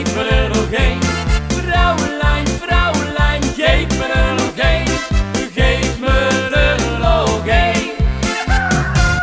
steeds mijn little game. Vrouwen